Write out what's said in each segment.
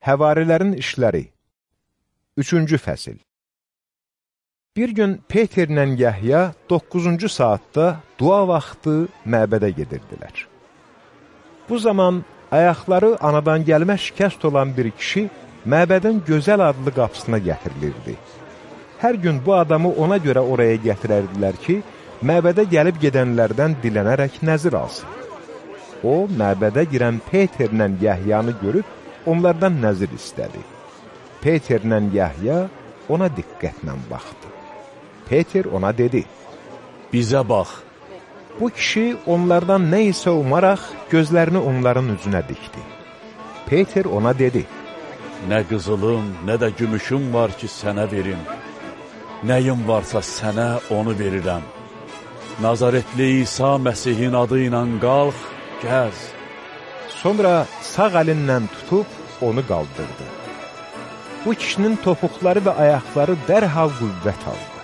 Həvarilərin işləri 3-cü fəsil Bir gün Peterlə Yəhya 9-cu saatda dua vaxtı məbədə gedirdilər. Bu zaman ayaqları anadan gəlmə şikəst olan bir kişi məbədin gözəl adlı qapısına gətirilirdi. Hər gün bu adamı ona görə oraya gətirərdilər ki, məbədə gəlib gedənlərdən dilənərək nəzir alsın. O, məbədə girən Peterlə Yəhyanı görüb, onlardan nəzir istədi. Peterlə Yəhya ona diqqətlə baxdı. Peter ona dedi, Bizə bax. Bu kişi onlardan nə isə umaraq gözlərini onların üzünə dikdi. Peter ona dedi, Nə qızılım, nə də gümüşüm var ki, sənə verim. Nəyim varsa sənə onu verirəm. Nazaretli İsa Məsihin adı ilə qalx, gəz. Sonra sağ əlinlə tutub onu qaldırdı. Bu kişinin topuqları və ayaqları dərhal qüvvət aldı.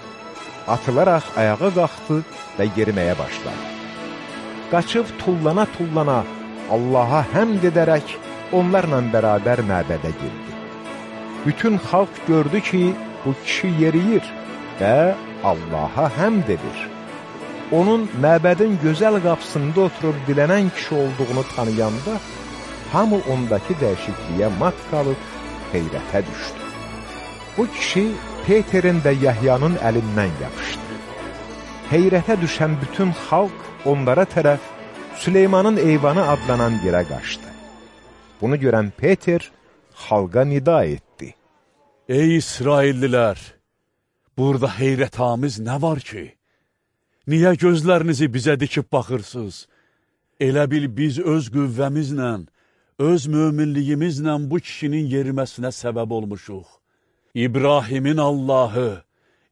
Atılaraq ayağa qalxdı və yeriməyə başladı. Qaçıb tullana-tullana Allaha həmd edərək onlarla bərabər məbədə girdi. Bütün xalq gördü ki, bu kişi yeriyir və Allaha həmd edir. Onun məbədin gözəl qapısında oturub dilənən kişi olduğunu tanıyanda, hamı ondakı dəyişikliyə mat qalıb heyrətə düşdü. Bu kişi Peterin və Yahyanın əlindən yapışdı. Heyrətə düşən bütün xalq onlara tərəf Süleymanın eyvanı adlanan yerə qaçdı. Bunu görən Peter xalqa nida etdi. Ey İsraillilər! Burada heyrətamiz nə var ki? Niyə gözlərinizi bizə dikib baxırsınız? Elə bil biz öz qüvvəmizlə, öz möminliyimizlə bu kişinin yeriməsinə səbəb olmuşuq. İbrahimin Allahı,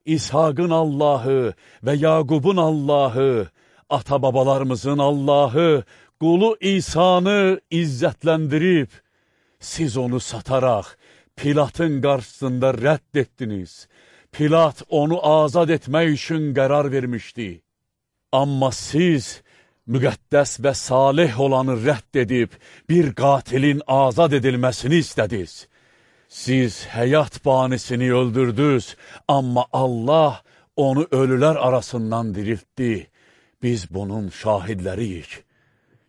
İshaqın Allahı və Yaqubun Allahı, ata-babalarımızın Allahı, qulu İsanı izzətləndirib, siz onu sataraq Pilatın qarşısında rədd etdiniz. Pilat onu azad etmək üçün qərar vermişdi. Amma siz müqəddəs və salih olanı rədd edib, bir qatilin azad edilməsini istədiniz. Siz həyat banisini öldürdünüz, amma Allah onu ölülər arasından diriltdi. Biz bunun şahidləriyik.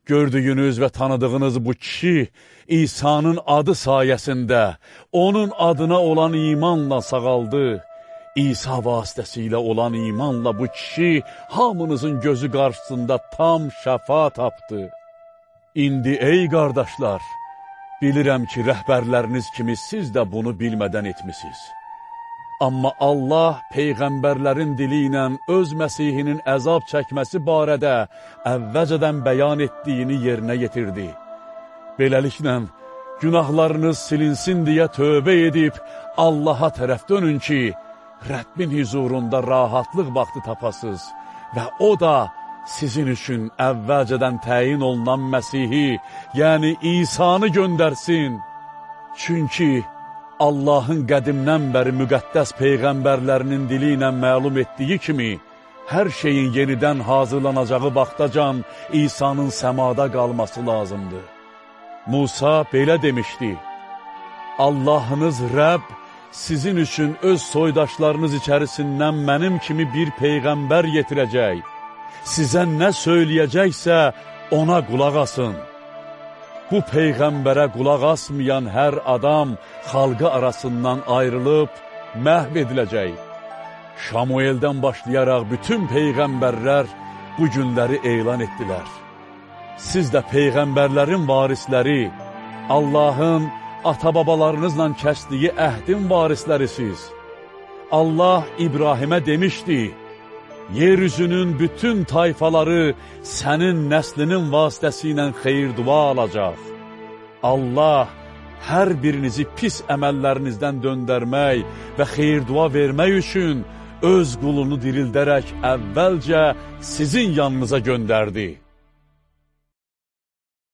Gördüyünüz və tanıdığınız bu kişi İsa'nın adı sayəsində onun adına olan imanla sağaldı. İsa vasitəsilə olan imanla bu kişi hamınızın gözü qarşısında tam şəfa tapdı. İndi ey qardaşlar, bilirəm ki, rəhbərləriniz kimi siz də bunu bilmədən etmisiniz. Amma Allah Peyğəmbərlərin dili ilə öz Məsihinin əzab çəkməsi barədə əvvəcədən bəyan etdiyini yerinə yetirdi. Beləliklə, günahlarınız silinsin deyə tövbə edib Allaha tərəf dönün ki, Rəbbin huzurunda rahatlıq vaxtı tapasız və o da sizin üçün əvvəlcədən təyin olunan Məsihi, yəni İsanı göndərsin. Çünki Allahın qədimdən bəri müqəddəs peyğəmbərlərinin dili ilə məlum etdiyi kimi, hər şeyin yenidən hazırlanacağı vaxtacan İsa'nın səmada qalması lazımdır. Musa belə demişdi, Allahınız Rəbb sizin üçün öz soydaşlarınız içərisindən mənim kimi bir peyğəmbər yetirəcək. Sizə nə söyləyəcəksə, ona qulaq asın. Bu peyğəmbərə qulaq asmayan hər adam xalqı arasından ayrılıb məhv ediləcək. Şamueldən başlayaraq bütün peyğəmbərlər bu günləri elan etdilər. Siz də peyğəmbərlərin varisləri, Allahın ata-babalarınızla kəsdiyi əhdin varislərisiz. Allah İbrahimə demişdi, yeryüzünün bütün tayfaları sənin nəslinin vasitəsilə xeyir-dua alacaq. Allah hər birinizi pis əməllərinizdən döndərmək və xeyir-dua vermək üçün öz qulunu dirildərək əvvəlcə sizin yanınıza göndərdi.